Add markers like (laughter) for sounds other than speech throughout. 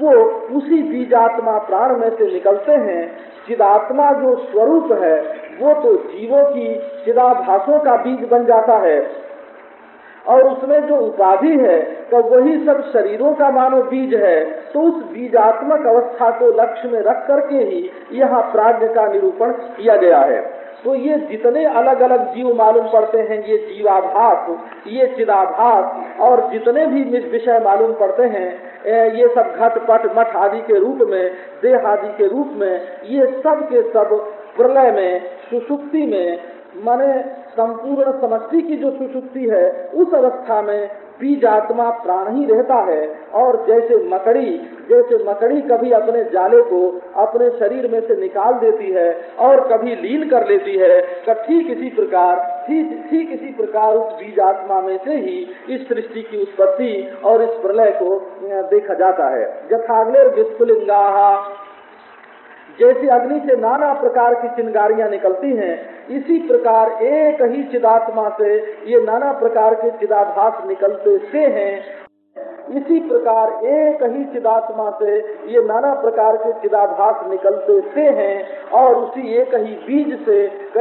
वो उसी बीजात्मा प्राण में से निकलते हैं। चिदात्मा जो स्वरूप है, वो तो जीवों की चिदाभासों का बीज बन जाता है। और उसमें जो उपाधि है तो वही सब शरीरों का मानो बीज है। तो उस बीजात्मक अवस्था को लक्ष्य में रख करके ही यहाँ प्राग्ञ का निरूपण किया गया है। तो ये जितने अलग अलग जीव मालूम पड़ते हैं, ये जीवाभास, ये चिदाभास, और जितने भी विषय मालूम पड़ते हैं ये सब घट, पट, मठ आदि के रूप में, देह आदि के रूप में, ये सब के सब प्रलय में, सुसुप्ति में, माने संपूर्ण समष्टि की जो सुसुप्ति है, उस अवस्था में बीज आत्मा प्राण ही रहता है और जैसे मकड़ी जैसे मकड़ी कभी अपने जाले को अपने शरीर में से निकाल देती है और कभी लीन कर लेती है तो ठीक इसी प्रकार, ठीक ठीक इसी प्रकार उस बीज आत्मा में से ही इस सृष्टि की उत्पत्ति और इस प्रलय को देखा जाता है। यथाग्नि विस्फुलिंगा जैसे अग्नि से नाना प्रकार की चिंगारियाँ निकलती हैं, इसी प्रकार एक ही चिदात्मा से ये नाना प्रकार के चिदाभास निकलते से हैं। इसी प्रकार एक ही चिदात्मा से ये नाना प्रकार के चिदाभास निकलते से हैं और उसी एक ही बीज से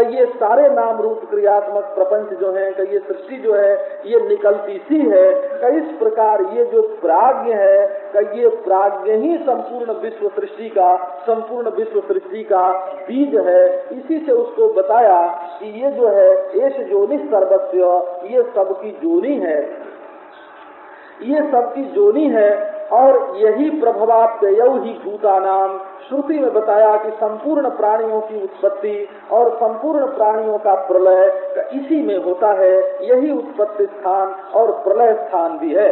ये सारे नाम रूप क्रियात्मक प्रपंच जो है ये सृष्टि जो है, ये निकलती सी है। का इस प्रकार ये जो प्राग्ञ है ये प्राग्ञ ही संपूर्ण विश्व सृष्टि का, संपूर्ण विश्व सृष्टि का बीज है। इसी से उसको बताया कि ये जो है एश जोनि सर्वस्व, ये सबकी जोनी है। ये सबकी जोनी है और यही प्रभवाप्य ही भूता नाम श्रुति में बताया कि संपूर्ण प्राणियों की उत्पत्ति और संपूर्ण प्राणियों का प्रलय इसी में होता है। यही उत्पत्ति स्थान और प्रलय स्थान भी है।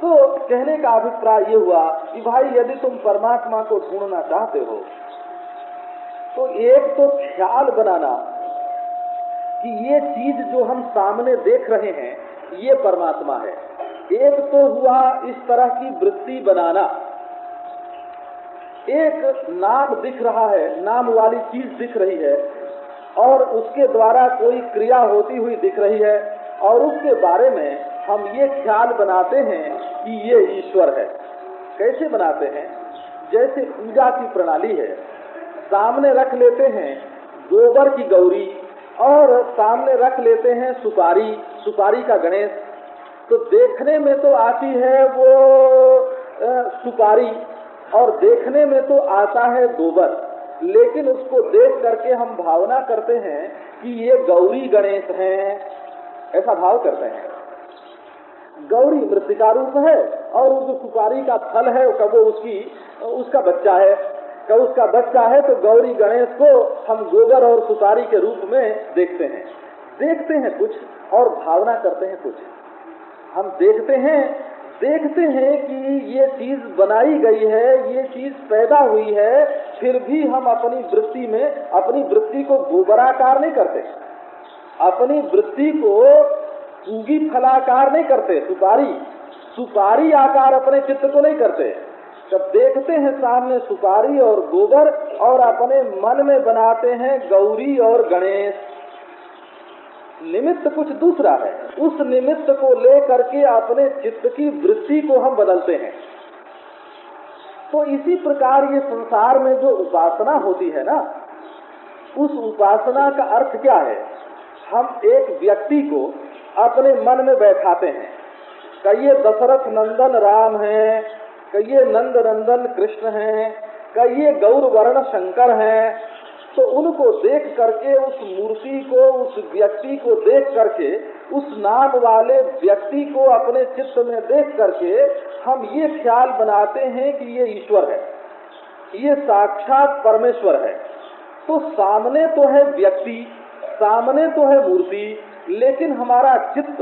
तो कहने का अभिप्राय ये हुआ कि भाई, यदि तुम परमात्मा को ढूंढना चाहते हो तो एक तो ख्याल बनाना कि ये चीज़ जो हम सामने देख रहे हैं, ये परमात्मा है। एक तो हुआ इस तरह की वृत्ति बनाना। एक नाम दिख रहा है, नाम वाली चीज़ दिख रही है, और उसके द्वारा कोई क्रिया होती हुई दिख रही है, और उसके बारे में हम ये ख्याल बनाते हैं कि ये ईश्वर है। कैसे बनाते हैं? जैसे पूजा की प्रणाली है, सामने रख लेते हैं गोबर की गौरी, और सामने रख लेते हैं सुपारी सुपारी का गणेश तो देखने में तो आती है वो सुपारी और देखने में तो आता है गोबर। लेकिन उसको देख करके हम भावना करते हैं कि ये गौरी गणेश हैं। ऐसा भाव करते हैं। गौरी मृतिका रूप है और वो जो सुपारी का फल है वो उसकी, उसका बच्चा है। कब उसका बच्चा है तो गौरी गणेश को हम गोबर और सुपारी के रूप में देखते हैं। देखते हैं कुछ और भावना करते हैं कुछ। हम देखते हैं देखते हैं कि ये चीज़ बनाई गई है, ये चीज़ पैदा हुई है, फिर भी हम अपनी वृत्ति में, अपनी वृत्ति को गोबराकार नहीं करते। अपनी वृत्ति को सूगी फलाकार नहीं करते, सुपारी। सुपारी आकार अपने चित्त को नहीं करते। जब देखते हैं सामने सुपारी और गोबर और अपने मन में बनाते हैं गौरी और गणेश। निमित्त कुछ दूसरा है। उस निमित्त को लेकर के अपने चित्त की वृत्ति को हम बदलते हैं। तो इसी प्रकार ये संसार में जो उपासना होती है ना, उस उपासना का अर्थ क्या है? हम एक व्यक्ति को अपने मन में बैठाते हैं। कहिए दशरथ नंदन राम है, कहिए नंद नंदन कृष्ण है, कहिए गौर वर्ण शंकर है तो उनको देख करके, उस मूर्ति को, उस व्यक्ति को देख करके, उस नाम वाले व्यक्ति को अपने चित्त में देख करके हम ये ख्याल बनाते हैं कि ये ईश्वर है। ये साक्षात परमेश्वर है। तो सामने तो है व्यक्ति, सामने तो है मूर्ति, लेकिन हमारा चित्त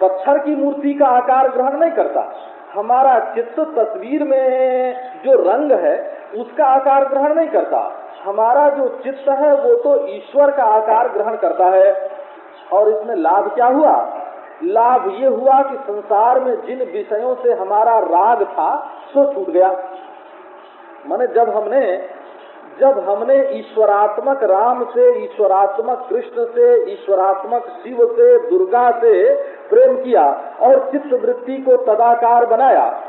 पत्थर की मूर्ति का आकार ग्रहण नहीं करता। हमारा चित्त तस्वीर में जो रंग है, उसका आकार ग्रहण नहीं करता। हमारा जो चित्त है, वो तो ईश्वर का आकार ग्रहण करता है। और इसमें लाभ क्या हुआ? लाभ ये हुआ कि संसार में जिन विषयों से हमारा राग था, सो छूट गया। माने जब हमने जब हमने ईश्वरात्मक राम से, ईश्वरात्मक कृष्ण से, ईश्वरात्मक शिव से, दुर्गा से प्रेम किया और चित्त वृत्ति को तदाकार बनाया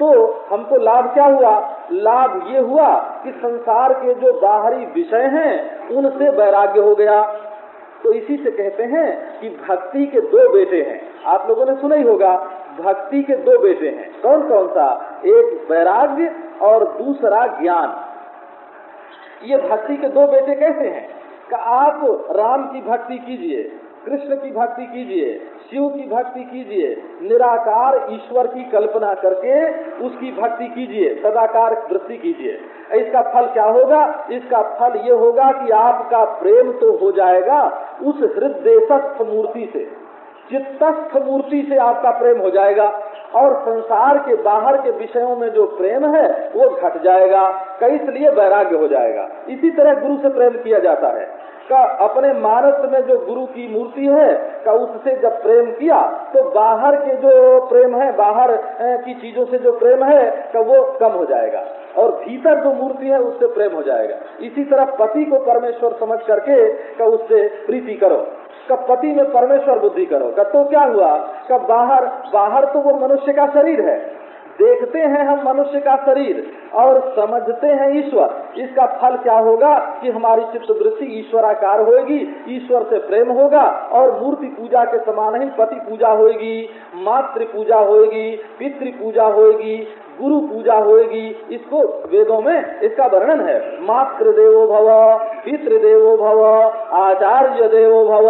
तो हमको लाभ क्या हुआ? लाभ ये हुआ कि संसार के जो बाहरी विषय हैं, उनसे वैराग्य हो गया। तो इसी से कहते हैं कि भक्ति के दो बेटे हैं। आप लोगों ने सुना ही होगा, भक्ति के दो बेटे हैं। कौन कौन सा? एक वैराग्य और दूसरा ज्ञान। ये भक्ति के दो बेटे कैसे हैं? कि आप राम की भक्ति कीजिए। कृष्ण की भक्ति कीजिए, शिव की भक्ति कीजिए, निराकार ईश्वर की कल्पना करके उसकी भक्ति कीजिए, सदाकार वृत्ति कीजिए। इसका फल क्या होगा? इसका फल ये होगा कि आपका प्रेम तो हो जाएगा उस हृदय मूर्ति से। चित्तस्थ मूर्ति से आपका प्रेम हो जाएगा और संसार के बाहर के विषयों में जो प्रेम है, वो घट जाएगा कई इसलिए वैराग्य हो जाएगा। इसी तरह गुरु से प्रेम किया जाता है। का अपने मानस में जो गुरु की मूर्ति है, का उससे जब प्रेम किया तो बाहर के जो प्रेम है, बाहर की चीज़ों से जो प्रेम है, का वो कम हो जाएगा। और भीतर जो मूर्ति है, उससे प्रेम हो जाएगा। इसी तरह पति को परमेश्वर समझ करके, का उससे प्रीति करो। कब पति में परमेश्वर बुद्धि करो। का तो क्या हुआ? कब बाहर बाहर तो वो मनुष्य का शरीर है। देखते हैं हम मनुष्य का शरीर और समझते हैं ईश्वर। इसका फल क्या होगा कि हमारी चित्त वृत्ति ईश्वराकार होगी ईश्वर से प्रेम होगा और मूर्ति पूजा के समान ही पति पूजा होगी मातृ पूजा होगी पितृ पूजा होगी गुरु पूजा होगी इसको वेदों में इसका वर्णन है। मातृ देवो भव पितृ देवो भव आचार्य देवो भव,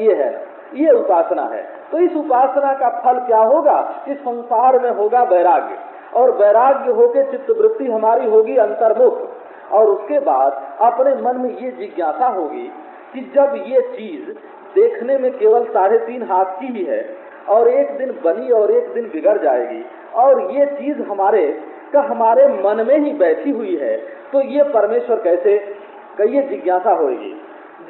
ये है। ये उपासना है। तो इस उपासना का फल क्या होगा? कि संसार में होगा वैराग्य। और वैराग्य होके चित्त वृत्ति हमारी होगी अंतर्मुख। और उसके बाद अपने मन में ये जिज्ञासा होगी कि जब ये चीज़ देखने में केवल साढ़े तीन हाथ की ही है, और एक दिन बनी और एक दिन बिगड़ जाएगी, और ये चीज़ हमारे, का हमारे मन में ही बैठी हुई है तो ये परमेश्वर कैसे, का ये जिज्ञासा होगी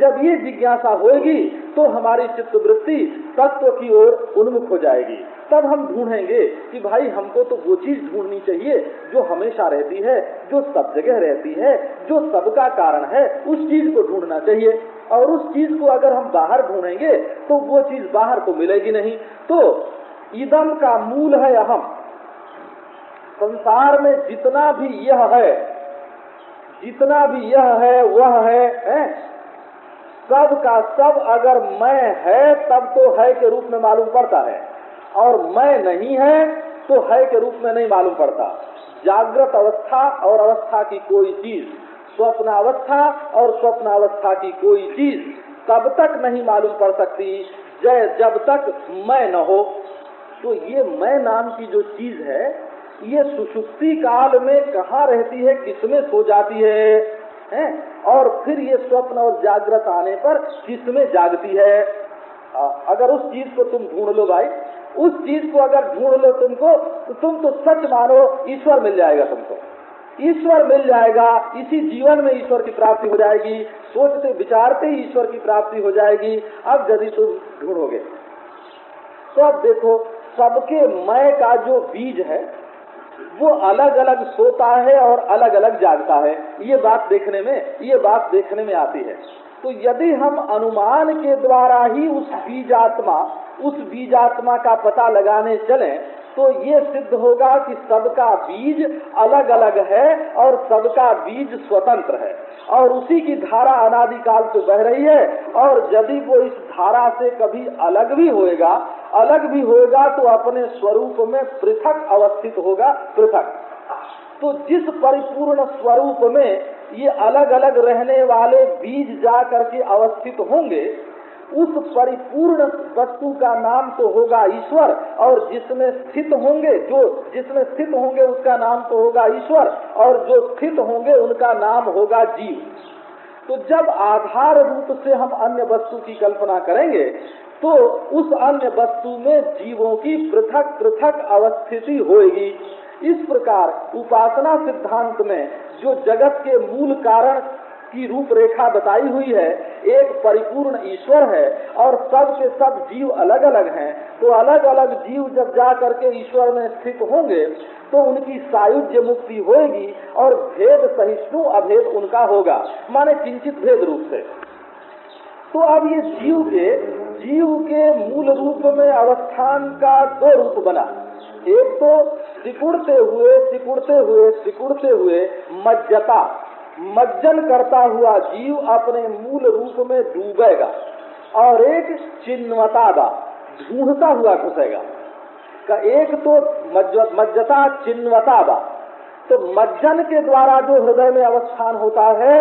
जब ये जिज्ञासा होगी तो हमारी चित्त वृत्ति तत्व की ओर उन्मुख हो जाएगी। तब हम ढूंढेंगे कि भाई हमको तो वो चीज़ ढूंढनी चाहिए जो हमेशा रहती है जो सब जगह रहती है जो सबका कारण है उस चीज़ को ढूंढना चाहिए। और उस चीज़ को अगर हम बाहर ढूंढेंगे तो वो चीज़ बाहर को मिलेगी नहीं। तो ईदम का मूल है अहम। संसार में जितना भी यह है जितना भी यह है वह है, है? सब का सब अगर मैं है, तब तो है के रूप में मालूम पड़ता है। और मैं नहीं है तो है के रूप में नहीं मालूम पड़ता। जागृत अवस्था और अवस्था की कोई चीज़, स्वप्न अवस्था और स्वप्न अवस्था की कोई चीज़ तब तक नहीं मालूम पड़ सकती। जय जब तक मैं न हो। तो ये मैं नाम की जो चीज़ है, ये सुसुप्ति काल में कहा रहती है, किसमें सो जाती है? हैं और फिर ये स्वप्न और जागृत आने पर किसमें जागती है। आ, अगर उस चीज़ को तुम ढूंढ लो भाई उस चीज़ को अगर ढूंढ लो तुमको तो तुम तो सच मानो ईश्वर मिल जाएगा तुमको। ईश्वर मिल जाएगा इसी जीवन में ईश्वर की प्राप्ति हो जाएगी सोचते विचारते ही ईश्वर की प्राप्ति हो जाएगी। अब यदि तुम ढूंढोगे तो अब देखो सबके मय का जो बीज है वो अलग अलग सोता है और अलग अलग जागता है। ये बात देखने में, ये बात देखने में आती है। तो यदि हम अनुमान के द्वारा ही उस बीजात्मा उस बीजात्मा का पता लगाने चले तो ये सिद्ध होगा कि सबका बीज अलग अलग है और सबका बीज स्वतंत्र है। और उसी की धारा अनादिकाल से बह रही है। और यदि वो इस धारा से कभी अलग भी होएगा, अलग भी होएगा तो अपने स्वरूप में पृथक अवस्थित होगा, पृथक। तो जिस परिपूर्ण स्वरूप में ये अलग अलग रहने वाले बीज जा करके अवस्थित होंगे उस परिपूर्ण वस्तु का नाम तो होगा ईश्वर, और जिसमें स्थित होंगे, जो जिसमें स्थित होंगे उसका नाम तो होगा ईश्वर, और जो स्थित होंगे उनका नाम होगा जीव। तो जब आधार रूप से हम अन्य वस्तु की कल्पना करेंगे तो उस अन्य वस्तु में जीवों की पृथक पृथक अवस्थिति होगी इस प्रकार उपासना सिद्धांत में जो जगत के मूल कारण की रूपरेखा बताई हुई है, एक परिपूर्ण ईश्वर है और सब के सब जीव अलग अलग हैं। तो अलग अलग जीव जब जा करके ईश्वर में स्थित होंगे तो उनकी सायुज्य मुक्ति होगी और भेद सहिष्णु अभेद उनका होगा, माने किंचित भेद रूप से। तो अब ये जीव के जीव के मूल रूप में अवस्थान का दो रूप बना। एक तो सिकुड़ते हुए सिकुड़ते हुए सिकुड़ते हुए मज्जता। मज्जन करता हुआ जीव अपने मूल रूप में डूबेगा और एक चिन्हता ढूंढता हुआ घुसेगा। का एक तो मज्जता चिन्हता तो मज्जन के द्वारा जो हृदय में अवस्थान होता है,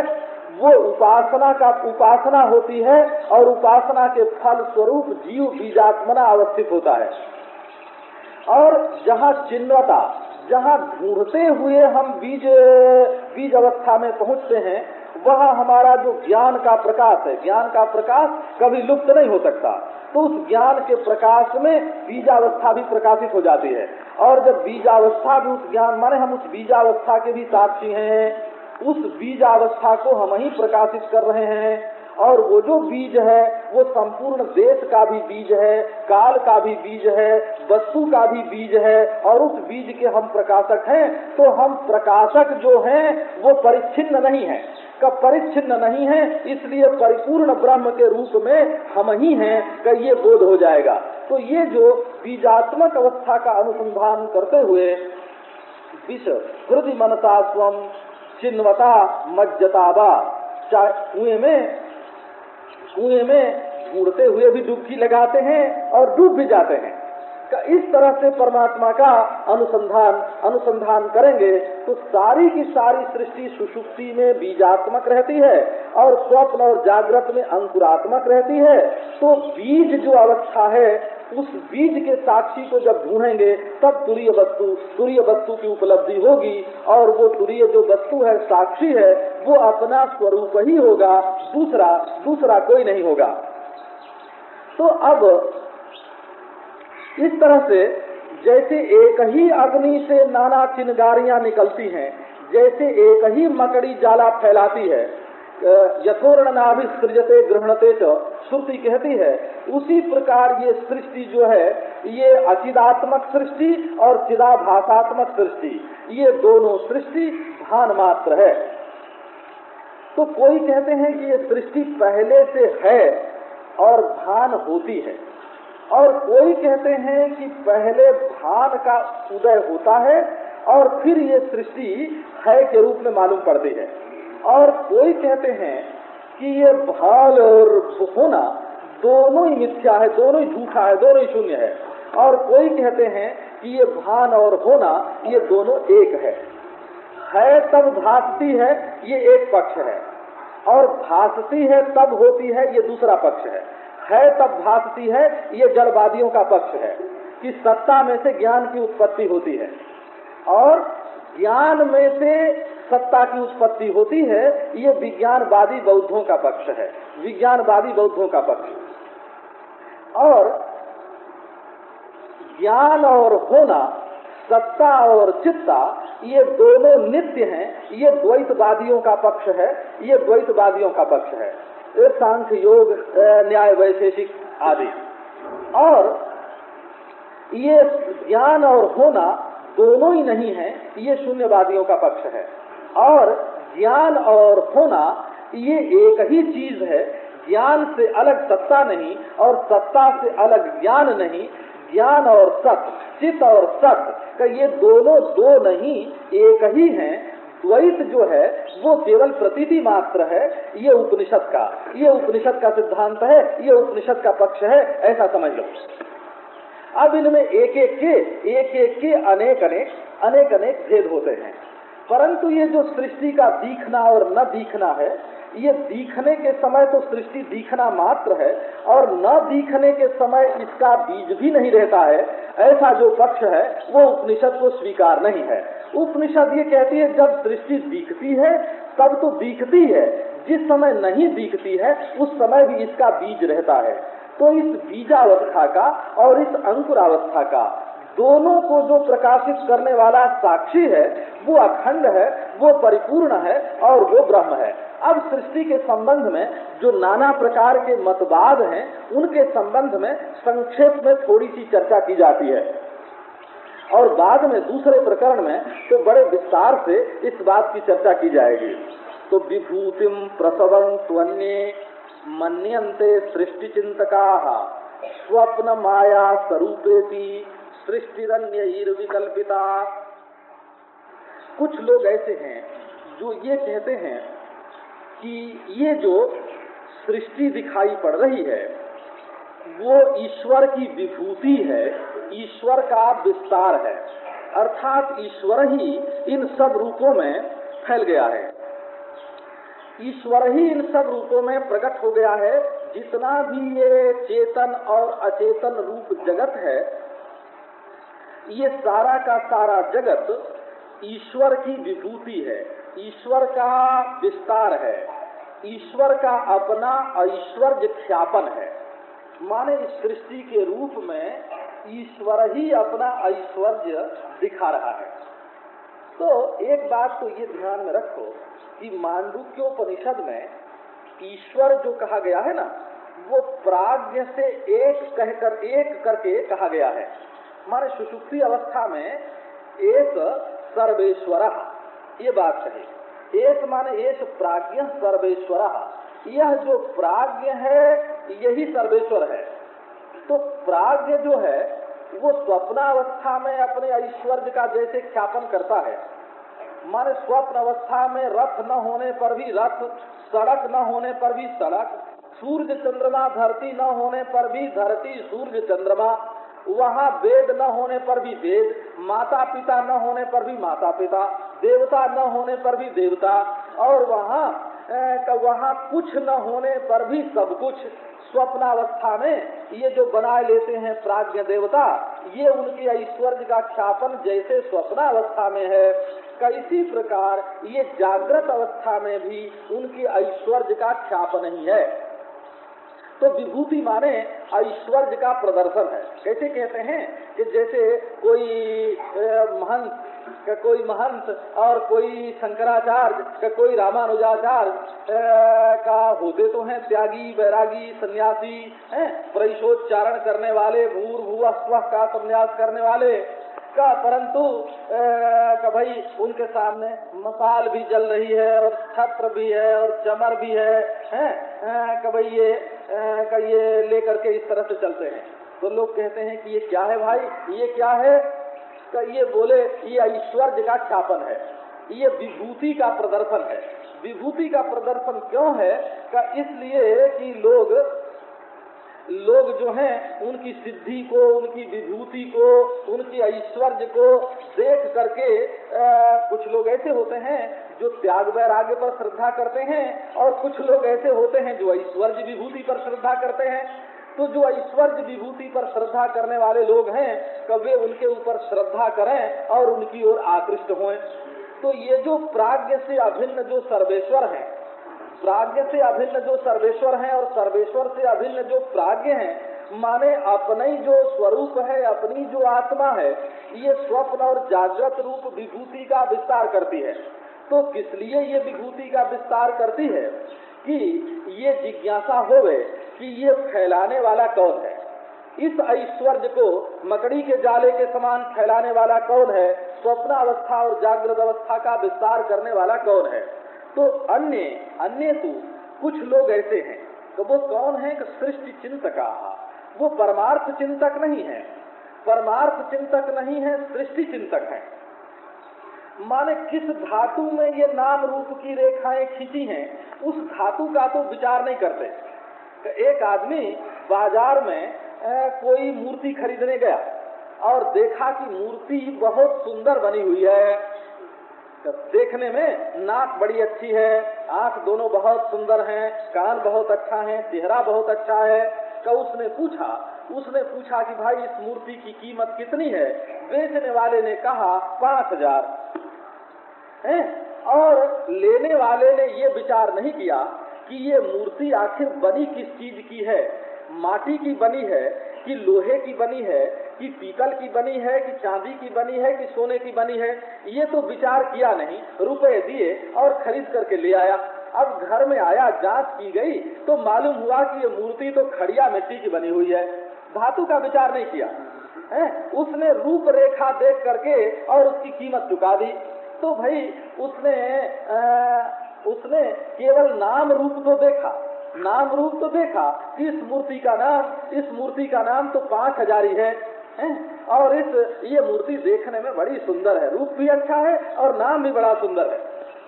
वो उपासना का उपासना होती है और उपासना के फल स्वरूप जीव बीजात्मना अवस्थित होता है। और जहाँ चिन्हता जहाँ ढूंढते हुए हम बीज बीज अवस्था में पहुँचते हैं, वह हमारा जो ज्ञान का प्रकाश है, ज्ञान का प्रकाश कभी लुप्त नहीं हो सकता। तो उस ज्ञान के प्रकाश में बीजावस्था भी प्रकाशित हो जाती है। और जब बीजावस्था भी उस ज्ञान, माने हम उस बीजावस्था के भी साक्षी हैं, उस बीजावस्था को हम ही प्रकाशित कर रहे हैं। और वो जो बीज है, वो संपूर्ण देश का भी बीज है, काल का भी बीज है, वस्तु का भी बीज है, और उस बीज के हम प्रकाशक हैं तो हम प्रकाशक जो हैं, वो परिच्छिन्न नहीं है। का परिच्छिन्न नहीं है, इसलिए परिपूर्ण ब्रह्म के रूप में हम ही हैं का ये बोध हो जाएगा। तो ये जो बीजात्मक अवस्था का अनुसंधान करते हुए विश्व हृदय मनसा स्वम चिन्वता मज्जताबा कुएँ में कुएँ में घूरते हुए भी डुबकी लगाते हैं और डूब भी जाते हैं। इस तरह से परमात्मा का अनुसंधान अनुसंधान करेंगे तो सारी की सारी सृष्टि सुषुप्ति में बीजात्मक रहती है और स्वप्न और जागृत में अंकुरात्मक रहती है। तो बीज जो अवस्था है उस बीज के साक्षी को जब ढूंढेंगे, तब तुरीय वस्तु तुरीय वस्तु की उपलब्धि होगी और वो तुरीय जो वस्तु है, साक्षी है, वो अपना स्वरूप ही होगा, दूसरा दूसरा कोई नहीं होगा। तो अब इस तरह से जैसे एक ही अग्नि से नाना चिनगारियाँ निकलती हैं, जैसे एक ही मकड़ी जाला फैलाती है यथोर्ण नाभिसृजते ग्रहणते श्रुति कहती है, उसी प्रकार ये सृष्टि जो है, ये अचिदात्मक सृष्टि और चिदाभासात्मक सृष्टि, ये दोनों सृष्टि भान मात्र है। तो कोई कहते हैं कि ये सृष्टि पहले से है और भान होती है, और कोई कहते हैं कि पहले भान का उदय होता है और फिर ये सृष्टि है के रूप में मालूम पड़ती है। और कोई कहते हैं कि ये भाल और होना दोनों ही मिथ्या है, दोनों ही झूठा है, दोनों ही शून्य है। और कोई कहते हैं कि ये भान और होना, ये दोनों एक है। है तब भासती है, ये एक पक्ष है। और भासती है तब होती है, ये दूसरा पक्ष है। है तब भासती है, ये जड़वादियों का पक्ष है, कि सत्ता में से ज्ञान की उत्पत्ति होती है। और ज्ञान में से सत्ता की उत्पत्ति होती है, ये विज्ञानवादी बौद्धों का पक्ष है। विज्ञानवादी बौद्धों का पक्ष। और ज्ञान और होना, सत्ता और चित्ता, ये दोनों नित्य हैं, ये द्वैतवादियों का पक्ष है, ये द्वैतवादियों का पक्ष है। सांख्य योग न्याय, वैशेषिक आदि। और ये ज्ञान और होना दोनों ही नहीं है, ये शून्यवादियों का पक्ष है। और ज्ञान और होना, ये एक ही चीज़ है। ज्ञान से अलग सत्ता नहीं और सत्ता से अलग ज्ञान नहीं। ज्ञान और सत चित और सत का ये दोनों दो नहीं, एक ही हैं। द्वैत जो है, वो केवल प्रतीति मात्र है। ये उपनिषद का, ये उपनिषद का सिद्धांत है, ये उपनिषद का पक्ष है, ऐसा समझ लो। अब इनमें एक एक के एक एक के अनेक अनेक अनेक अनेक भेद होते हैं। परंतु ये जो सृष्टि का दिखना और न दिखना है, ये दिखने के समय तो सृष्टि दिखना मात्र है और न दिखने के समय इसका बीज भी नहीं रहता है। ऐसा जो पक्ष है, वो उपनिषद को स्वीकार नहीं है। उपनिषद ये कहती है, जब सृष्टि दिखती है, तब तो दिखती है। जिस समय नहीं दिखती है, उस समय भी इसका बीज रहता है। तो इस बीजावस्था का और इस अंकुरावस्था का दोनों को जो प्रकाशित करने वाला साक्षी है, वो अखंड है, वो परिपूर्ण है और वो ब्रह्म है। अब सृष्टि के संबंध में जो नाना प्रकार के मतवाद हैं, उनके संबंध में संक्षेप में थोड़ी सी चर्चा की जाती है। और बाद में दूसरे प्रकरण में तो बड़े विस्तार से इस बात की चर्चा की जाएगी। तो विभूतिम प्रसवन स्वन्य मनते सृष्टि चिंतका स्वप्न माया स्वरूपेति सृष्टिरन्य विकल्पिता कुछ लोग ऐसे हैं जो ये कहते हैं कि ये जो सृष्टि दिखाई पड़ रही है, वो ईश्वर की विभूति है, ईश्वर का विस्तार है। अर्थात ईश्वर ही इन सब रूपों में फैल गया है। ईश्वर ही इन सब रूपों में प्रकट हो गया है। जितना भी ये चेतन और अचेतन रूप जगत है ये सारा का सारा जगत ईश्वर की विभूति है। ईश्वर का विस्तार है। ईश्वर का अपना ऐश्वर्य ख्यापन है। माने इस सृष्टि के रूप में ईश्वर ही अपना ऐश्वर्य दिखा रहा है। तो एक बात तो ये ध्यान में रखो कि मांडुक्योपनिषद में ईश्वर जो कहा गया है ना, वो प्राग्ञ से एक कहकर एक करके कहा गया है। माने सुषुप्ति अवस्था में एक सर्वेश्वर, ये बात कही एक माने एक प्राज्ञ सर्वेश्वर। यह जो प्राज्ञ है, यही सर्वेश्वर है। तो प्राज्ञ जो है, वो स्वप्नावस्था में अपने ऐश्वर्य का जैसे ख्यापन करता है। माने स्वप्न अवस्था में रथ न होने पर भी रथ, सड़क न होने पर भी सड़क, सूर्य चंद्रमा धरती न होने पर भी धरती सूर्य चंद्रमा वहाँ वेद न होने पर भी वेद माता पिता न होने पर भी माता पिता देवता न होने पर भी देवता, और वहाँ वहाँ कुछ न होने पर भी सब कुछ। स्वप्नावस्था में ये जो बनाए लेते हैं प्राज्ञ देवता, ये उनके ऐश्वर्य का ख्यापन जैसे स्वप्नावस्था में है। कैसी प्रकार ये जागृत अवस्था में भी उनके ऐश्वर्य का ख्यापन ही है। तो विभूति माने ऐश्वर्य का प्रदर्शन है। कैसे कहते हैं कि जैसे कोई महंत कोई महंत और कोई शंकराचार्य, का कोई रामानुजाचार्य का होते तो हैं त्यागी, वैरागी, सन्यासी परिशोच्चारण करने वाले, भूर भूआ स्व का संन्यास करने वाले, का परंतु का भाई उनके सामने मसाल भी जल रही है और छत्र भी है और चमर भी है, हैं का भाई ये का ये लेकर के इस तरह से चलते हैं। तो लोग कहते हैं कि ये क्या है भाई? ये क्या है? का ये बोले, ये ऐश्वर्य का ख्यापन है। ये विभूति का प्रदर्शन है। विभूति का प्रदर्शन क्यों है? का इसलिए कि लोग लोग जो हैं उनकी सिद्धि को उनकी विभूति को उनकी ऐश्वर्य को देख करके आ, कुछ लोग ऐसे होते हैं जो त्याग वैराग्य पर श्रद्धा करते हैं और कुछ लोग ऐसे होते हैं जो ऐश्वर्य विभूति पर श्रद्धा करते हैं। तो जो ऐश्वर्य विभूति पर श्रद्धा करने वाले लोग हैं कभी उनके ऊपर श्रद्धा करें और उनकी ओर आकृष्ट हों तो ये जो प्राग्ञ से अभिन्न जो सर्वेश्वर है प्राज्ञ से अभिन्न जो सर्वेश्वर हैं और सर्वेश्वर से अभिन्न जो प्राज्ञ हैं, माने अपने जो स्वरूप है, अपनी जो आत्मा है, ये स्वप्न और जागृत रूप विभूति का विस्तार करती है। तो किस लिए ये विभूति का विस्तार करती है? कि ये जिज्ञासा होवे कि ये फैलाने वाला कौन है। इस ऐश्वर्य को मकड़ी के जाले के समान फैलाने वाला कौन है? स्वप्न अवस्था और जागृत अवस्था का विस्तार करने वाला कौन है? तो अन्य अन्य तो कुछ लोग ऐसे हैं। तो वो कौन है कि सृष्टि चिंतक? वो परमार्थ चिंतक नहीं है। परमार्थ चिंतक नहीं है, सृष्टि चिंतक है। माने किस धातु में ये नाम रूप की रेखाएँ खींची हैं, उस धातु का तो विचार नहीं करते। तो एक आदमी बाज़ार में कोई मूर्ति खरीदने गया और देखा कि मूर्ति बहुत सुंदर बनी हुई है। देखने में नाक बड़ी अच्छी है आँख दोनों बहुत सुंदर हैं, कान बहुत अच्छा है चेहरा बहुत अच्छा है। तो उसने पूछा उसने पूछा कि भाई इस मूर्ति की कीमत कितनी है? बेचने वाले ने कहा पाँच हज़ार। है? और लेने वाले ने ये विचार नहीं किया कि ये मूर्ति आखिर बनी किस चीज़ की है? माटी की बनी है कि लोहे की बनी है कि पीतल की बनी है कि चांदी की बनी है कि सोने की बनी है ये तो विचार किया नहीं रुपए दिए और खरीद करके ले आया। अब घर में आया जाँच की गई तो मालूम हुआ कि ये मूर्ति तो खड़िया मिट्टी की बनी हुई है। धातु का विचार नहीं किया। है? उसने रूप रेखा देख करके और उसकी कीमत चुका दी। तो भाई उसने आ, उसने केवल नाम रूप तो देखा। नाम रूप तो देखा, इस मूर्ति का नाम, इस मूर्ति का नाम तो पाँच हज़ार ही, है? और इस, ये मूर्ति देखने में बड़ी सुंदर है, रूप भी अच्छा है और नाम भी बड़ा सुंदर है।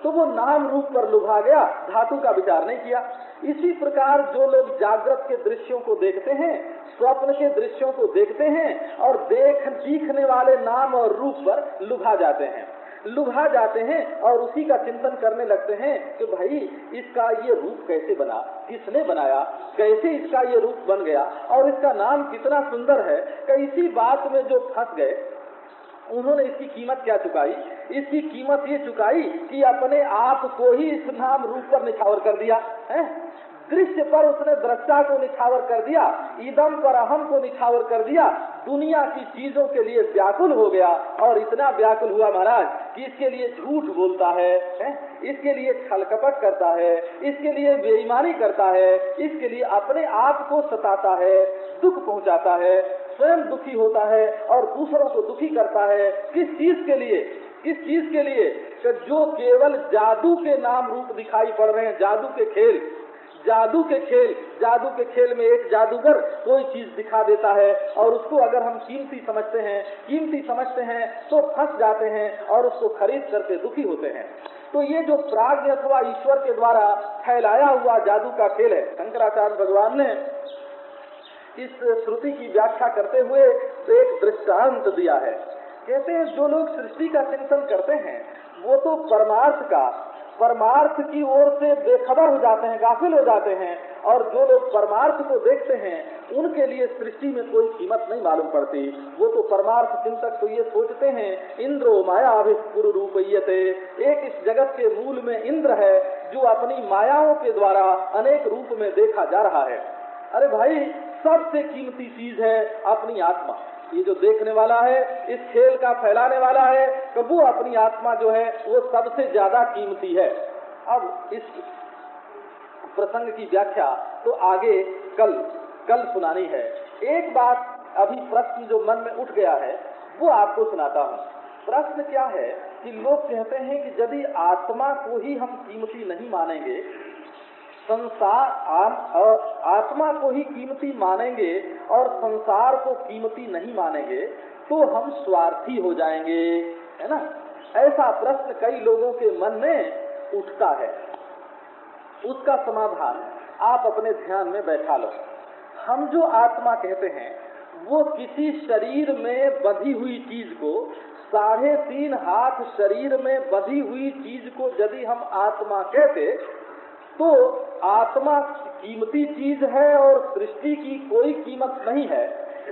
तो वो नाम रूप पर लुभा गया, धातु का विचार नहीं किया। इसी प्रकार जो लोग जागृत के दृश्यों को देखते हैं, स्वप्न के दृश्यों को देखते हैं और देख दिखने वाले नाम और रूप पर लुभा जाते हैं। लुभा जाते हैं और उसी का चिंतन करने लगते हैं कि भाई, इसका ये रूप कैसे बना? किसने बनाया? कैसे इसका ये रूप बन गया? और इसका नाम कितना सुंदर है कि इसी बात में जो फंस गए, उन्होंने इसकी कीमत क्या चुकाई? इसकी कीमत ये चुकाई कि अपने आप को ही इस नाम रूप पर निछावर कर दिया, है? दृश्य पर उसने दृष्टा को निछावर कर दिया ईदम पर अहम को निछावर कर दिया दुनिया की चीज़ों के लिए व्याकुल हो गया और इतना व्याकुल हुआ महाराज कि इसके लिए झूठ बोलता है, है? इसके लिए छल कपट करता है इसके लिए बेईमानी करता है इसके लिए अपने आप को सताता है दुख पहुंचाता है स्वयं दुखी होता है और दूसरों को दुखी करता है। किस चीज़ के लिए? किस चीज़ के लिए? जो केवल जादू के नाम रूप दिखाई पड़ रहे हैं जादू के खेल जादू के खेल, जादू के खेल में एक जादूगर कोई चीज़ दिखा देता है और उसको अगर हम कीमती समझते हैं, कीमती समझते हैं तो फंस जाते हैं और उसको खरीद करके दुखी होते हैं। तो ये जो प्राग्ञ अथवा ईश्वर के द्वारा फैलाया हुआ जादू का खेल है, शंकराचार्य भगवान ने इस श्रुति की व्याख्या करते हुए एक दृष्टांत दिया है। कहते हैं, जो लोग सृष्टि का चिंतन करते हैं, वो तो परमार्थ का परमार्थ की ओर से बेखबर हो जाते हैं, गाफिल हो जाते हैं और जो लोग परमार्थ को देखते हैं, उनके लिए सृष्टि में कोई कीमत नहीं मालूम पड़ती। वो तो परमार्थ चिंतक तो ये सोचते हैं, इंद्रो माया अभिपुर रूप एक इस जगत के मूल में इंद्र है, जो अपनी मायाओं के द्वारा अनेक रूप में देखा जा रहा है। अरे भाई, सबसे कीमती चीज़ है अपनी आत्मा। ये जो देखने वाला है, इस खेल का फैलाने वाला है तो वो अपनी आत्मा जो है, वो सबसे ज़्यादा कीमती है। अब इस प्रसंग की व्याख्या तो आगे कल कल सुनानी है। एक बात अभी प्रश्न जो मन में उठ गया है, वो आपको सुनाता हूँ। प्रश्न क्या है कि लोग कहते हैं कि यदि आत्मा को ही हम कीमती नहीं मानेंगे संसार आत्मा को ही कीमती मानेंगे और संसार को कीमती नहीं मानेंगे तो हम स्वार्थी हो जाएँगे। है ना? ऐसा प्रश्न कई लोगों के मन में उठता है। उसका समाधान आप अपने ध्यान में बैठा लो। हम जो आत्मा कहते हैं, वो किसी शरीर में बधी हुई चीज़ को, साढ़े तीन हाथ शरीर में बधी हुई चीज़ को यदि हम आत्मा कहते तो आत्मा कीमती चीज़ है और सृष्टि की कोई कीमत नहीं है।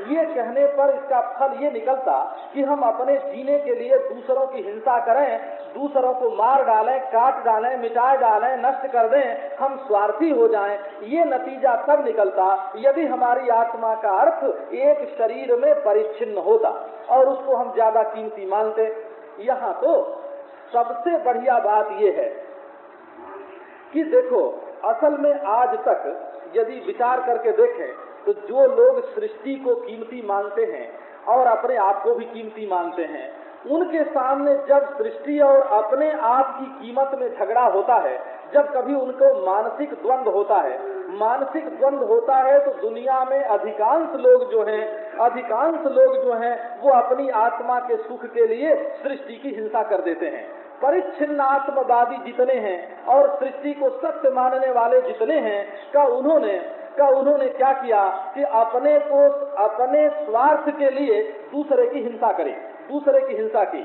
ये कहने पर इसका फल ये निकलता कि हम अपने जीने के लिए दूसरों की हिंसा करें, दूसरों को मार डालें, काट डालें मिटा डालें, नष्ट कर दें, हम स्वार्थी हो जाएँ। ये नतीजा तब निकलता यदि हमारी आत्मा का अर्थ एक शरीर में परिच्छिन्न होता और उसको हम ज़्यादा कीमती मानते। यहाँ तो सबसे बढ़िया बात यह है कि देखो, असल में आज तक यदि विचार करके देखें तो जो लोग सृष्टि को कीमती मानते हैं और अपने आप को भी कीमती मानते हैं, उनके सामने जब सृष्टि और अपने आप की कीमत में झगड़ा होता है, जब कभी उनको मानसिक द्वंद होता है, मानसिक द्वंद होता है तो दुनिया में अधिकांश लोग जो हैं, अधिकांश लोग जो हैं, वो अपनी आत्मा के सुख के लिए सृष्टि की हिंसा कर देते हैं। परिच्छिन्न आत्मवादी जितने हैं और सृष्टि को सत्य मानने वाले जितने हैं, का उन्होंने का उन्होंने क्या किया कि अपने को, अपने स्वार्थ के लिए दूसरे की हिंसा करे, दूसरे की हिंसा की।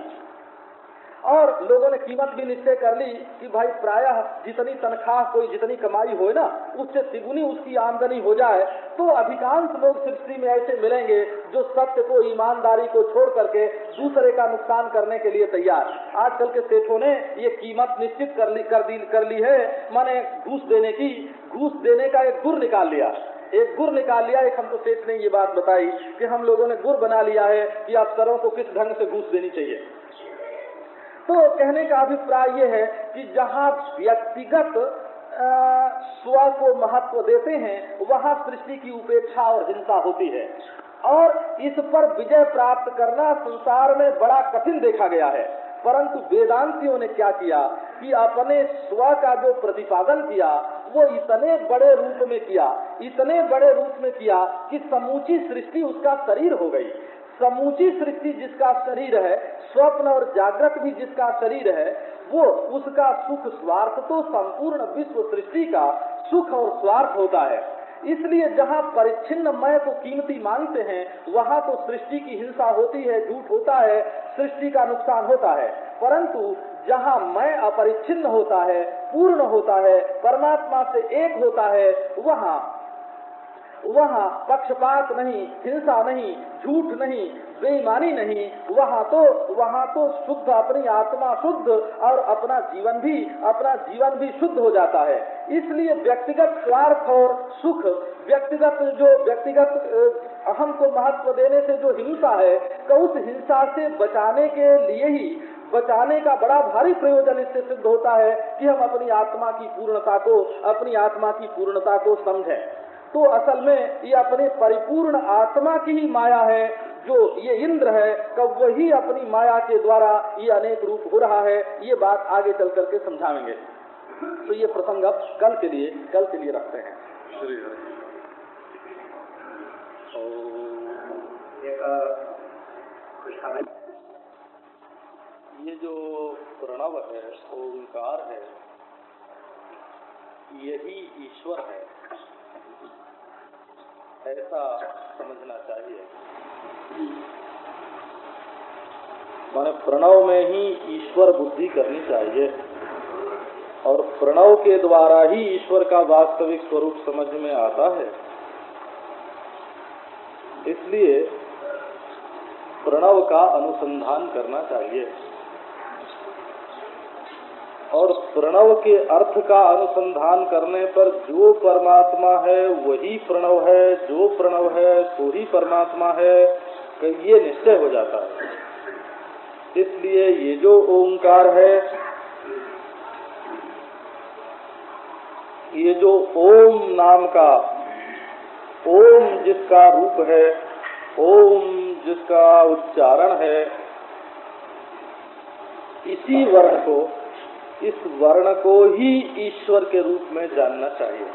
और लोगों ने कीमत भी निश्चय कर ली कि भाई प्रायः जितनी तनख्वाह कोई जितनी कमाई हो ना, उससे तिगुनी उसकी आमदनी हो जाए तो अधिकांश लोग सृष्टि में ऐसे मिलेंगे जो सत्य को, ईमानदारी को छोड़ करके दूसरे का नुकसान करने के लिए तैयार। आजकल के सेठों ने ये कीमत निश्चित कर ली, कर दी, कर ली है, माने घूस देने की, घूस देने का एक गुर निकाल लिया। एक गुर निकाल लिया, एक हमको सेठ ने ये बात बताई कि हम लोगों ने गुर बना लिया है कि अफसरों को किस ढंग से घूस देनी चाहिए। तो कहने का अभिप्राय ये है कि जहाँ व्यक्तिगत स्व को महत्व देते हैं, वहाँ सृष्टि की उपेक्षा और हिंसा होती है। और इस पर विजय प्राप्त करना संसार में बड़ा कठिन देखा गया है। परंतु वेदांतियों ने क्या किया कि अपने स्व का जो प्रतिपादन किया, वो इतने बड़े रूप में किया, इतने बड़े रूप में किया कि समूची सृष्टि उसका शरीर हो गई। समूची सृष्टि जिसका शरीर है, स्वप्न और जागृत भी जिसका शरीर है, वो उसका सुख स्वार्थ तो संपूर्ण विश्व सृष्टि का सुख और स्वार्थ होता है। इसलिए जहाँ परिच्छिन्न मय को कीमती मानते हैं, वहाँ तो सृष्टि की हिंसा होती है, झूठ होता है, सृष्टि का नुकसान होता है। परंतु जहाँ मैं अपरिच्छिन्न होता है, पूर्ण होता है, परमात्मा से एक होता है, वहाँ वहाँ पक्षपात नहीं, हिंसा नहीं, झूठ नहीं, बेईमानी नहीं, वहाँ तो वहाँ तो शुद्ध अपनी आत्मा शुद्ध और अपना जीवन भी, अपना जीवन भी शुद्ध हो जाता है। इसलिए व्यक्तिगत स्वार्थ और सुख, व्यक्तिगत जो व्यक्तिगत अहम को महत्व देने से जो हिंसा है तो उस हिंसा से बचाने के लिए ही, बचाने का बड़ा भारी प्रयोजन इससे सिद्ध होता है कि हम अपनी आत्मा की पूर्णता को, अपनी आत्मा की पूर्णता को समझें। तो असल में ये अपने परिपूर्ण आत्मा की ही माया है जो ये इंद्र है कब वही अपनी माया के द्वारा ये अनेक रूप हो रहा है ये बात आगे चल करके समझाएँगे तो ये प्रसंग अब कल के लिए कल के लिए रखते हैं? ये जो प्रणव है ओंकार है यही ईश्वर है। ऐसा समझना चाहिए। माने प्रणव में ही ईश्वर बुद्धि करनी चाहिए। और प्रणव के द्वारा ही ईश्वर का वास्तविक स्वरूप समझ में आता है। इसलिए प्रणव का अनुसंधान करना चाहिए। और प्रणव के अर्थ का अनुसंधान करने पर जो परमात्मा है, वही प्रणव है, जो प्रणव है तो ही परमात्मा है ये निश्चय हो जाता है। इसलिए ये जो ओंकार है, ये जो ओम नाम का, ओम जिसका रूप है, ओम जिसका उच्चारण है, इसी वर्ण को इस वर्ण को ही ईश्वर के रूप में जानना चाहिए।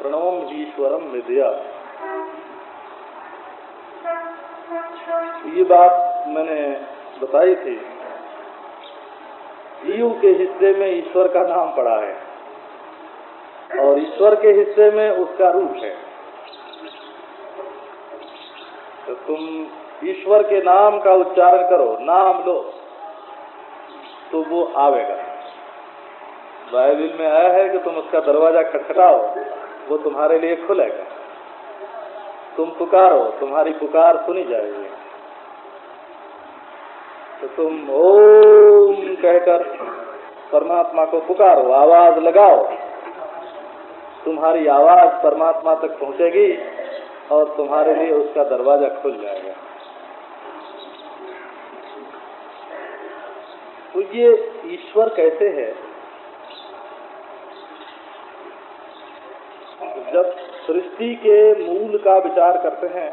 प्रणवम ईश्वरम विद्या ये बात मैंने बताई थी। यू के हिस्से में ईश्वर का नाम पड़ा है और ईश्वर के हिस्से में उसका रूप है। तो तुम ईश्वर के नाम का उच्चारण करो, नाम लो। तो वो आवेगा। बाइबिल में आया है कि तुम उसका दरवाज़ा खटखटाओ, वो तुम्हारे लिए खुलेगा। तुम पुकारो, तुम्हारी पुकार सुनी जाएगी। तो तुम ओम कहकर परमात्मा को पुकारो, आवाज़ लगाओ। तुम्हारी आवाज़ परमात्मा तक पहुंचेगी और तुम्हारे लिए उसका दरवाज़ा खुल जाएगा। तो ये ईश्वर कैसे है? जब सृष्टि के मूल का विचार करते हैं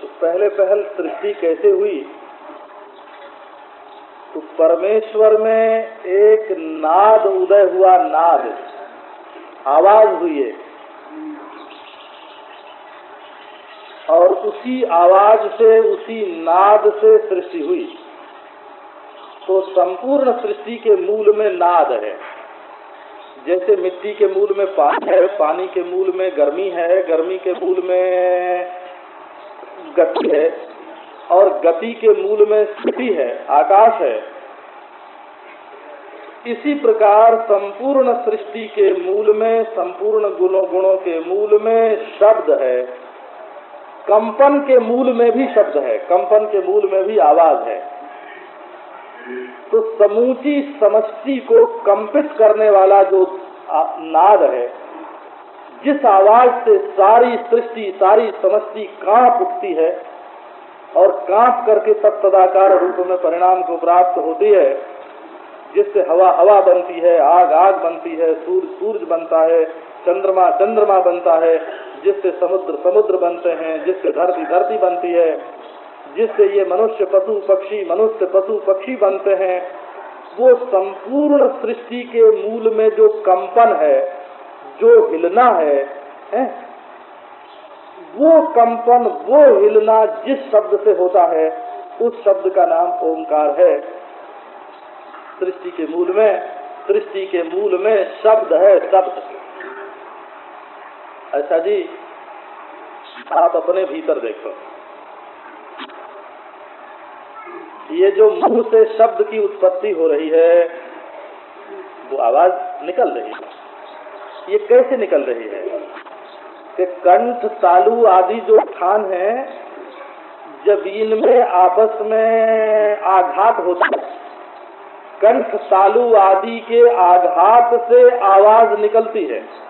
तो पहले पहल सृष्टि कैसे हुई? तो परमेश्वर में एक नाद उदय हुआ, नाद। आवाज़ हुई है और उसी आवाज़ से, उसी नाद से सृष्टि हुई। तो संपूर्ण सृष्टि के मूल में नाद है। जैसे मिट्टी के मूल में पानी है, पानी के मूल में गर्मी है, गर्मी के मूल में गति है, और गति के मूल में स्थिति है, आकाश है। इसी प्रकार संपूर्ण सृष्टि के मूल में, संपूर्ण गुणों गुणों के मूल में शब्द है। कंपन के मूल में भी शब्द है, कंपन के मूल में भी आवाज़ है। तो समूची समष्टि को कंपित करने वाला जो नाद है, जिस आवाज़ से सारी सृष्टि, सारी समष्टि काँप उठती है और काँप करके तब तदाकार रूप में परिणाम को प्राप्त होती है, जिससे हवा हवा बनती है, आग आग बनती है सूर्य सूर्य बनता है, चंद्रमा चंद्रमा बनता है जिससे समुद्र समुद्र बनते हैं जिससे धरती धरती बनती है जिससे ये मनुष्य पशु पक्षी मनुष्य पशु पक्षी बनते हैं वो संपूर्ण सृष्टि के मूल में जो कंपन है जो हिलना है, है? वो कंपन वो हिलना जिस शब्द से होता है उस शब्द का नाम ओंकार है। सृष्टि के मूल में सृष्टि के मूल में शब्द है शब्द। ऐसा जी, आप अपने भीतर देखो। ये जो मुँह से शब्द की उत्पत्ति हो रही है, वो आवाज़ निकल रही है। ये कैसे निकल रही है? कि कंठ, तालु आदि जो स्थान है जब इनमें आपस में आघात होता है। कंठ, तालु आदि के आघात से आवाज़ निकलती है।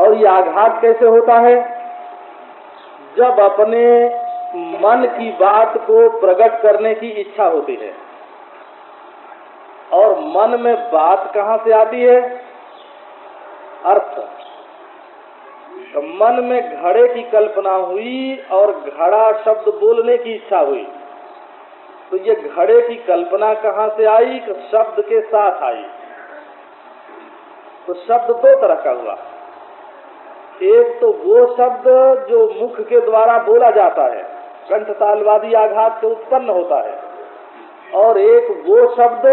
और ये आघात कैसे होता है? जब अपने मन की बात को प्रकट करने की इच्छा होती है, और मन में बात कहाँ से आती है? अर्थ। तो मन में घड़े की कल्पना हुई और घड़ा शब्द बोलने की इच्छा हुई। तो ये घड़े की कल्पना कहाँ से आई? शब्द के साथ आई। तो शब्द दो तरह का हुआ। एक तो वो शब्द जो मुख के द्वारा बोला जाता है कंठ तालवादी आघात से उत्पन्न होता है। और एक वो शब्द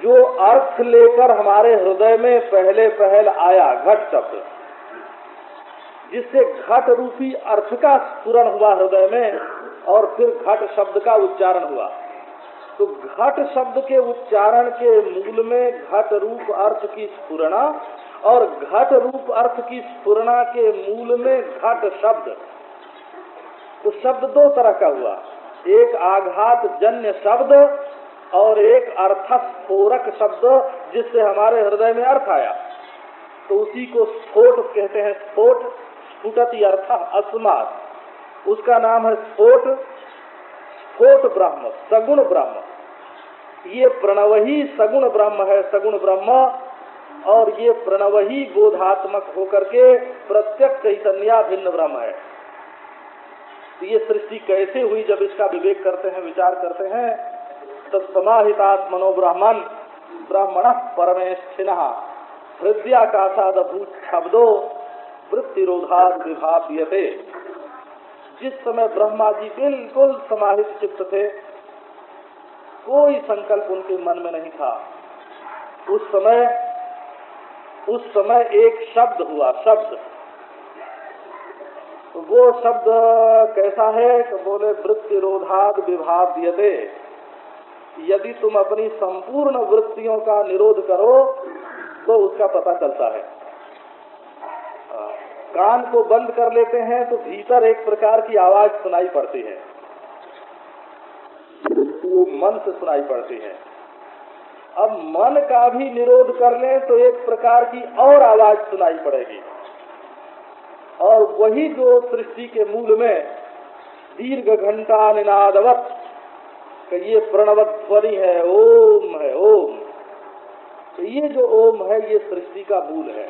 जो अर्थ लेकर हमारे हृदय में पहले पहल आया, घट शब्द, जिससे घट रूपी अर्थ का स्पुरण हुआ हृदय में और फिर घट शब्द का उच्चारण हुआ। तो घट शब्द के उच्चारण के मूल में घट रूप अर्थ की स्फुरणा और घट रूप अर्थ की स्फुरणा के मूल में घट शब्द। तो शब्द दो तरह का हुआ। एक आघात जन्य शब्द और एक अर्थस्फोरक शब्द, जिससे हमारे हृदय में अर्थ आया। तो उसी को स्फोट कहते हैं। स्फोट, स्फुटति अर्थ, अस्मात। उसका नाम है स्फोट। स्फोट ब्रह्म, सगुण ब्रह्म। ये प्रणव ही सगुण ब्रह्म है। सगुण ब्रह्म और ये प्रणव ही बोधात्मक होकर के प्रत्यक्ष चैतन्या भिन्न ब्रह्म है। तो ये सृष्टि कैसे हुई जब इसका विवेक करते हैं, विचार करते हैं? तो समाहितात्मनो ब्राह्मण ब्राह्मण परमेष्ठिन हृदयाकाशादभूत शब्दो वृत्तिरोधाद विभाव्यते। जिस समय ब्रह्मा जी बिल्कुल समाहित चित्त थे, कोई संकल्प उनके मन में नहीं था। उस समय उस समय एक शब्द हुआ, शब्द। तो वो शब्द कैसा है कि बोले, वृत्तिरोधाद विभाव्यते यदि तुम अपनी संपूर्ण वृत्तियों का निरोध करो तो उसका पता चलता है। कान को बंद कर लेते हैं तो भीतर एक प्रकार की आवाज़ सुनाई पड़ती है। वो मन से सुनाई पड़ती है। अब मन का भी निरोध कर ले तो एक प्रकार की और आवाज़ सुनाई पड़ेगी। और वही जो सृष्टि के मूल में दीर्घ घंटा निनादवत ये प्रणवत ध्वनि है, ओम है, ओम। तो ये जो ओम है, ये सृष्टि का मूल है।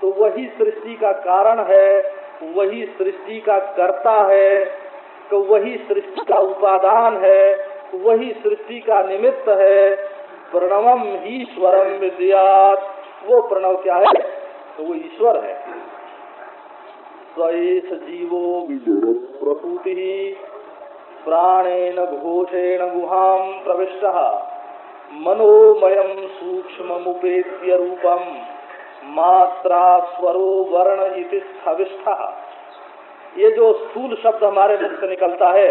तो वही सृष्टि का कारण है, वही सृष्टि का कर्ता है तो वही सृष्टि का उपादान है, वही सृष्टि का निमित्त है प्रणवम ही स्वरम विद्यात। वो प्रणव क्या है? तो वो ईश्वर है। स्वयेश जीवो प्रसूति। प्राणेन घोषेण गुहाम प्रविष्ट। मनोमय सूक्ष्म मुपेत्य रूपम मात्रा स्वरो वर्ण इति स्थविष्ठ ये जो स्थूल शब्द हमारे मुख से निकलता है,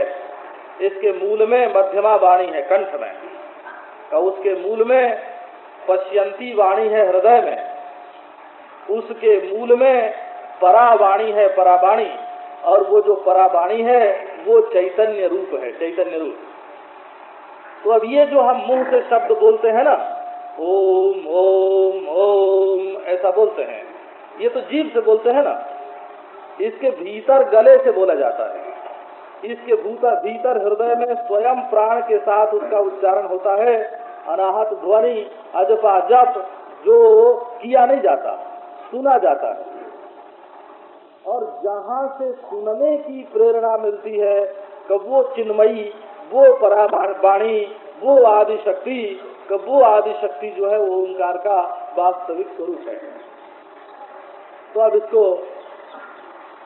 इसके मूल में मध्यमा वाणी है, कंठ में। का उसके मूल में पश्यंती वाणी है हृदय में। उसके मूल में परावाणी है परावाणी, और वो जो परावाणी है, वो चैतन्य रूप है, चैतन्य रूप। तो अब ये जो हम मुँह से शब्द बोलते हैं ना, ओम ओम ओम, ऐसा बोलते हैं। ये तो जीव से बोलते हैं ना। इसके भीतर गले से बोला जाता है। इसके भूतर भीतर हृदय में स्वयं प्राण के साथ उसका उच्चारण होता है। अनाहत ध्वनि, अजपा जप, जो किया नहीं जाता, सुना जाता है। और जहाँ से सुनने की प्रेरणा मिलती है, कब वो चिन्मयी, वो परावाणी वो आदि शक्ति कब वो आदि शक्ति जो है, वो ओंकार का वास्तविक स्वरूप है। तो अब इसको,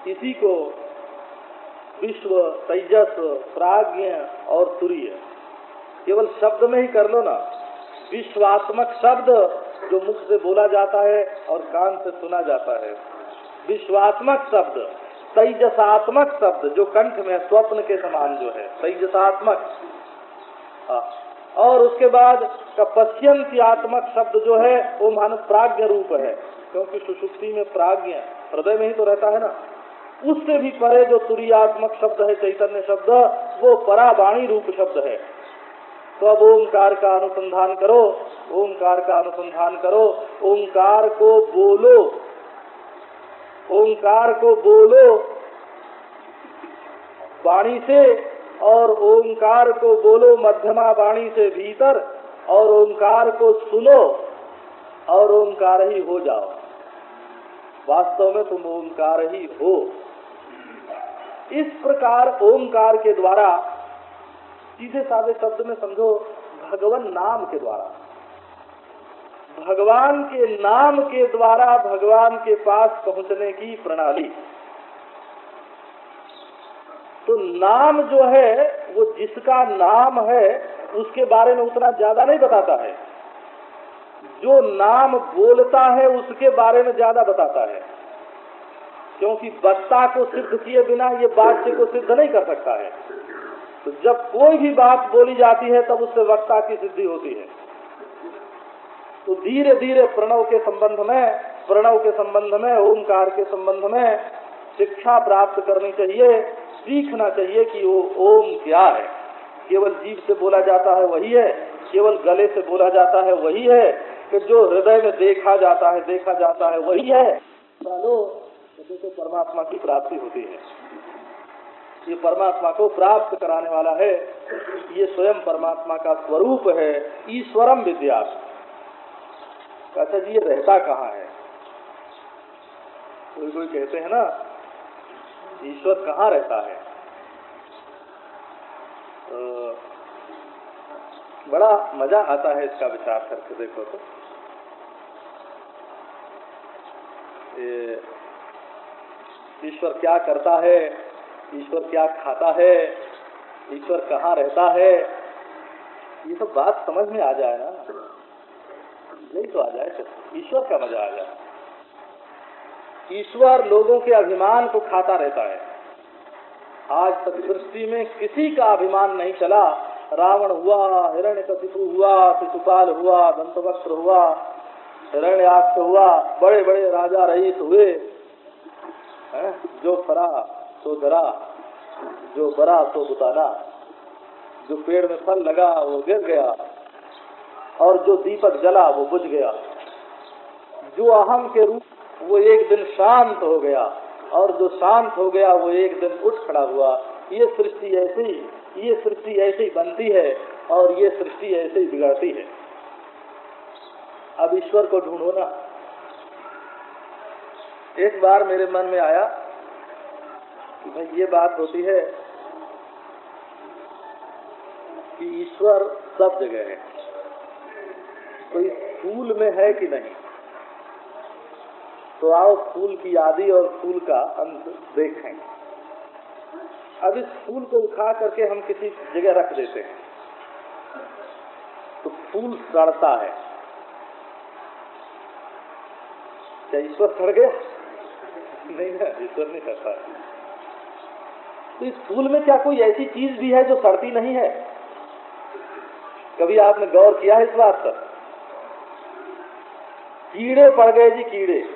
इसी को विश्व तेजस, प्राज्ञ और तुरीय केवल शब्द में ही कर लो ना। विश्वात्मक शब्द जो मुख से बोला जाता है और कान से सुना जाता है। विश्वात्मक शब्द, तेजसात्मक शब्द जो कंठ में स्वप्न के समान जो है, तेजसात्मक। हाँ। और उसके बाद पश्यंत्यात्मक शब्द जो है, वो मान प्राग्ञ रूप है, क्योंकि सुषुप्ति में प्राज्ञ हृदय में ही तो रहता है ना। उससे भी परे जो तुरियात्मक शब्द है, चैतन्य शब्द, वो परावाणी रूप शब्द है। तो अब ओंकार का अनुसंधान करो, ओंकार का अनुसंधान करो, ओंकार को बोलो, ओंकार को बोलो, वाणी से, और ओंकार को बोलो मध्यमा वाणी से भीतर, और ओंकार को सुनो, और ओंकार ही हो जाओ। वास्तव में तुम ओंकार ही हो। इस प्रकार ओंकार के द्वारा सीधे साधे शब्द में समझो, भगवान नाम के द्वारा। भगवान के नाम के द्वारा भगवान के पास पहुँचने की प्रणाली। तो नाम जो है, वो जिसका नाम है, उसके बारे में उतना ज़्यादा नहीं बताता है। जो नाम बोलता है, उसके बारे में ज़्यादा बताता है। क्योंकि वक्ता को सिद्ध किए बिना ये वाक्य को सिद्ध नहीं कर सकता है। तो जब कोई भी बात बोली जाती है, तब उससे वक्ता की सिद्धि होती है। तो धीरे धीरे प्रणव के संबंध में, प्रणव के संबंध में, ओंकार के संबंध में शिक्षा प्राप्त करनी चाहिए, सीखना चाहिए कि वो ओम क्या है। केवल जीव से बोला जाता है, वही है। केवल गले से बोला जाता है, वही है। कि जो हृदय में देखा जाता है, देखा जाता है, वही है। चलो तो परमात्मा की प्राप्ति होती है। ये परमात्मा को प्राप्त कराने वाला है। ये स्वयं परमात्मा का स्वरूप है, ईश्वरम विद्या अच्छा जी, ये रहता कहाँ है? कोई कोई कहते हैं ना, ईश्वर कहाँ रहता है? तो बड़ा मज़ा आता है इसका विचार करके, देखो तो। ईश्वर क्या करता है? ईश्वर क्या खाता है? ईश्वर कहाँ रहता है? ये सब बात समझ में आ जाए ना। नहीं तो आ जाए ईश्वर का मज़ा आ जाए। ईश्वर लोगों के अभिमान को खाता रहता है। आज तक सृष्टि में किसी का अभिमान नहीं चला। रावण हुआ हिरण्य कशिपु हुआ, शिशुपाल हुआ दंतवक्र हुआ, हिरण्याक्ष हुआ बड़े बड़े राजा रईस हुए? जो फरा सो धरा जो बरा तो बुताना। जो पेड़ में फल लगा, वो गिर गया। और जो दीपक जला, वो बुझ गया। जो अहम के रूप, वो एक दिन शांत हो गया। और जो शांत हो गया, वो एक दिन उठ खड़ा हुआ। ये सृष्टि ऐसी, ये सृष्टि ऐसी बनती है और ये सृष्टि ऐसे ही बिगड़ती है। अब ईश्वर को ढूंढो ना। एक बार मेरे मन में आया भाई ये बात होती है कि ईश्वर सब जगह है। तो इस फूल में है कि नहीं? तो आओ फूल की आदि और फूल का अंत देखें। अब इस फूल को उठा करके हम किसी जगह रख देते हैं। तो फूल सड़ता है। क्या ईश्वर सड़ गया? (laughs) नहीं ना ईश्वर नहीं सड़ता। तो इस फूल में क्या कोई ऐसी चीज़ भी है जो सड़ती नहीं है? कभी आपने गौर किया है इस बात पर? कीड़े पड़ गए जी कीड़े।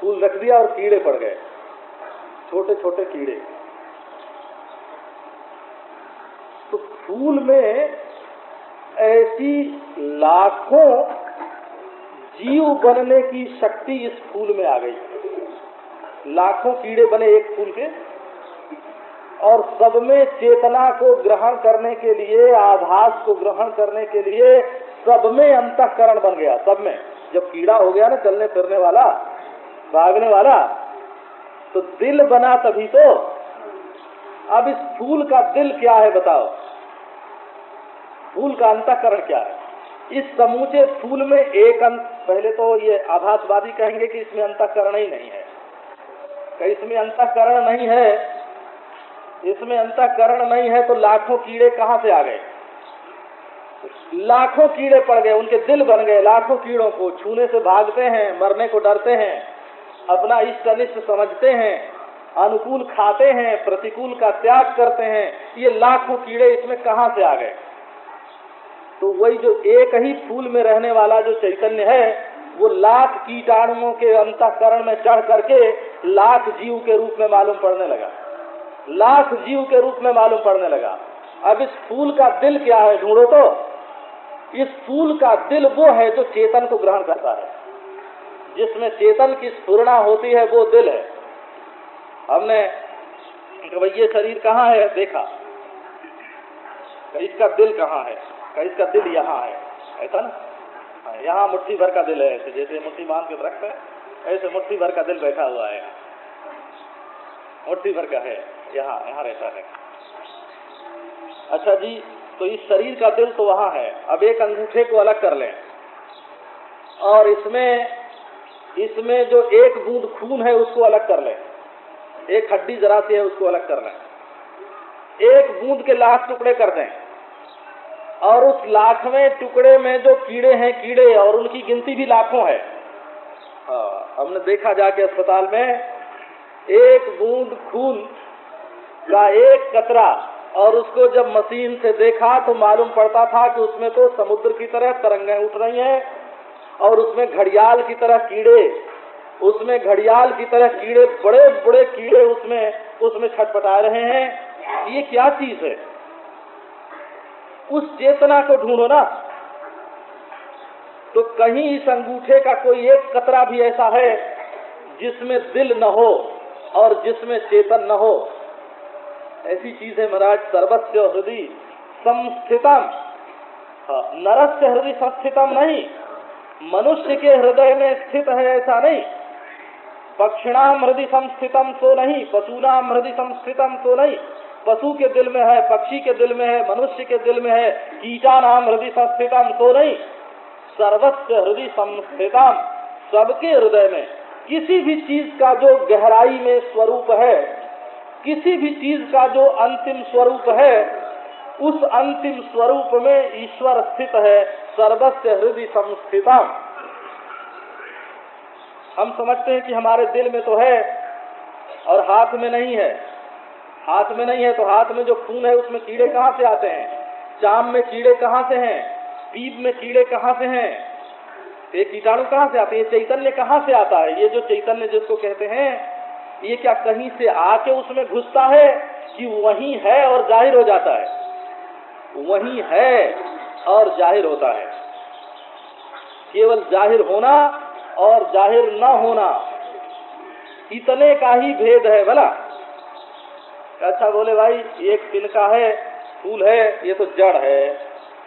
फूल रख दिया और कीड़े पड़ गए। छोटे छोटे कीड़े। तो फूल में ऐसी लाखों जीव बनने की शक्ति इस फूल में आ गई। लाखों कीड़े बने एक फूल के। और सब में चेतना को ग्रहण करने के लिए, आभास को ग्रहण करने के लिए सब में अंतकरण बन गया, सब में। जब कीड़ा हो गया ना, चलने फिरने वाला, भागने वाला तो दिल बना तभी तो। अब इस फूल का दिल क्या है बताओ? फूल का अंतकरण क्या है? इस समूचे फूल में एक अंत, पहले तो ये आभासवादी कहेंगे कि इसमें अंतकरण ही नहीं है। इसमें अंतकरण नहीं है इसमें अंतकरण नहीं है तो लाखों कीड़े कहाँ से आ गए? लाखों कीड़े पड़ गए, उनके दिल बन गए, लाखों कीड़ों को छूने से भागते हैं, मरने को डरते हैं, अपना इष्ट अनिष्ट समझते हैं, अनुकूल खाते हैं, प्रतिकूल का त्याग करते हैं, ये लाखों कीड़े इसमें कहाँ से आ गए? तो वही जो एक ही फूल में रहने वाला जो चैतन्य है, वो लाख कीटाणुओं के अंतकरण में चढ़ करके लाख जीव के रूप में मालूम पड़ने लगा। लाख जीव के रूप में मालूम पड़ने लगा। अब इस फूल का दिल क्या है ढूंढो तो। इस फूल का दिल वो है जो चेतन को ग्रहण करता है। जिसमें चेतन की स्फुरना होती है वो दिल है। हमने ये शरीर कहाँ है? देखा। इसका दिल कहाँ है? इसका दिल यहाँ है। ऐसा ना? हाँ, यहाँ मुट्ठी भर का दिल है। ऐसे जैसे मुट्ठी मान के रखते हैं ऐसे मुट्ठी भर का दिल बैठा हुआ है। मुट्ठी भर का है। यहाँ यहाँ रहता है। अच्छा जी तो इस शरीर का दिल तो वहाँ है। अब एक अंगूठे को अलग कर लें। और इसमें इसमें जो एक बूंद खून है उसको अलग कर लें। एक हड्डी जरा सी है उसको अलग कर लें। एक बूंद के लाख टुकड़े कर दें। और उस लाखवें टुकड़े में जो कीड़े हैं कीड़े और उनकी गिनती भी लाखों है। हाँ, हमने देखा जाके अस्पताल में एक बूंद खून का एक कतरा और उसको जब मशीन से देखा तो मालूम पड़ता था कि उसमें तो समुद्र की तरह तरंगें उठ रही हैं और उसमें घड़ियाल की तरह कीड़े, उसमें घड़ियाल की तरह कीड़े बड़े बड़े कीड़े उसमें उसमें छटपटा रहे हैं। ये क्या चीज़ है? उस चेतना को ढूंढो ना। तो कहीं इस अंगूठे का कोई एक कतरा भी ऐसा है जिसमें दिल न हो और जिसमें चेतन न हो। ऐसी चीज़ है महाराज सर्वस्व हृदय संस्थितम। हाँ, नरस्य हृदय संस्थितम नहीं मनुष्य के हृदय में स्थित है ऐसा नहीं। पक्षिणाम हृदय संस्थितम तो नहीं पशुनाम हृदय संस्थितम तो नहीं। पशु के दिल में है पक्षी के दिल में है मनुष्य के दिल में है कीटा नाम हृदय संस्थितम तो नहीं। सर्वस्व हृदय संस्थितम सबके हृदय में। किसी भी चीज़ का जो गहराई में स्वरूप है किसी भी चीज़ का जो अंतिम स्वरूप है, उस अंतिम स्वरूप में ईश्वर स्थित है सर्वस्व हृदय संस्थितम हम समझते हैं कि हमारे दिल में तो है और हाथ में नहीं है। हाथ में नहीं है तो हाथ में जो खून है, उसमें कीड़े कहाँ से आते हैं? चाम में कीड़े कहाँ से हैं? पीप में कीड़े कहाँ से हैं? ये कीटाणु कहाँ से आते हैं? ये चैतन्य कहाँ से आता है? ये जो चैतन्य जिसको कहते हैं ये क्या कहीं से आके उसमें घुसता है कि वही है और ज़ाहिर हो जाता है? वही है और ज़ाहिर होता है। केवल ज़ाहिर होना और ज़ाहिर न होना इतने का ही भेद है भला अच्छा बोले भाई, एक तिनका है, फूल है, ये तो जड़ है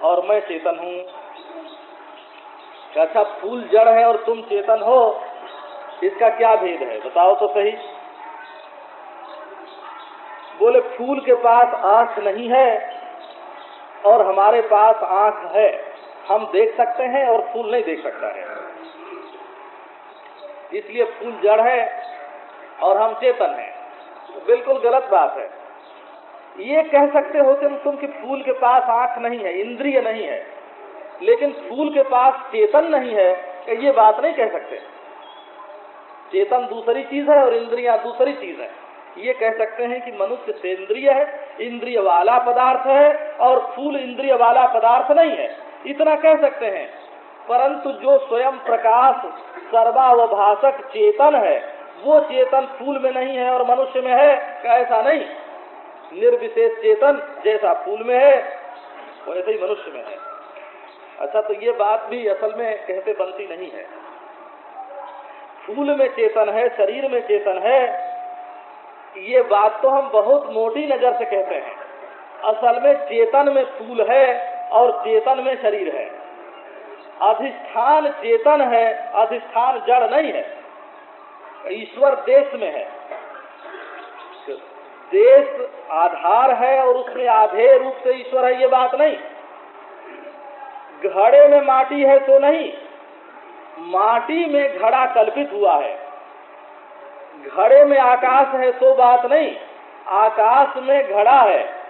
और मैं चेतन हूँ। अच्छा फूल जड़ है और तुम चेतन हो, इसका क्या भेद है? बताओ तो सही। बोले, फूल के पास आँख नहीं है और हमारे पास आँख है। हम देख सकते हैं और फूल नहीं देख सकता है। इसलिए फूल जड़ है और हम चेतन हैं। बिल्कुल गलत बात है। ये कह सकते हो तुम तुम कि फूल के पास आँख नहीं है, इंद्रिय नहीं है। लेकिन फूल के पास चेतन नहीं है कि ये बात नहीं कह सकते। चेतन दूसरी चीज़ है और इंद्रिया दूसरी चीज़ है। ये कह सकते हैं कि मनुष्य सेंद्रिय है, इंद्रिय वाला पदार्थ है और फूल इंद्रिय वाला पदार्थ नहीं है। इतना कह सकते हैं। परंतु जो स्वयं प्रकाश सर्वावभाषक चेतन है, वो चेतन फूल में नहीं है और मनुष्य में है ऐसा नहीं? निर्विशेष चेतन जैसा फूल में है वैसे ही मनुष्य में है। अच्छा तो ये बात भी असल में कहते बनती नहीं है। फूल में चेतन है, शरीर में चेतन है ये बात तो हम बहुत मोटी नज़र से कहते हैं। असल में चेतन में फूल है और चेतन में शरीर है। अधिष्ठान चेतन है, अधिष्ठान जड़ नहीं है। ईश्वर देश में है। देश आधार है और उसमें आधे रूप से ईश्वर है, ये बात नहीं। घड़े में माटी है तो नहीं। माटी में घड़ा कल्पित हुआ है। घड़े में आकाश है सो बात नहीं। आकाश में घड़ा है।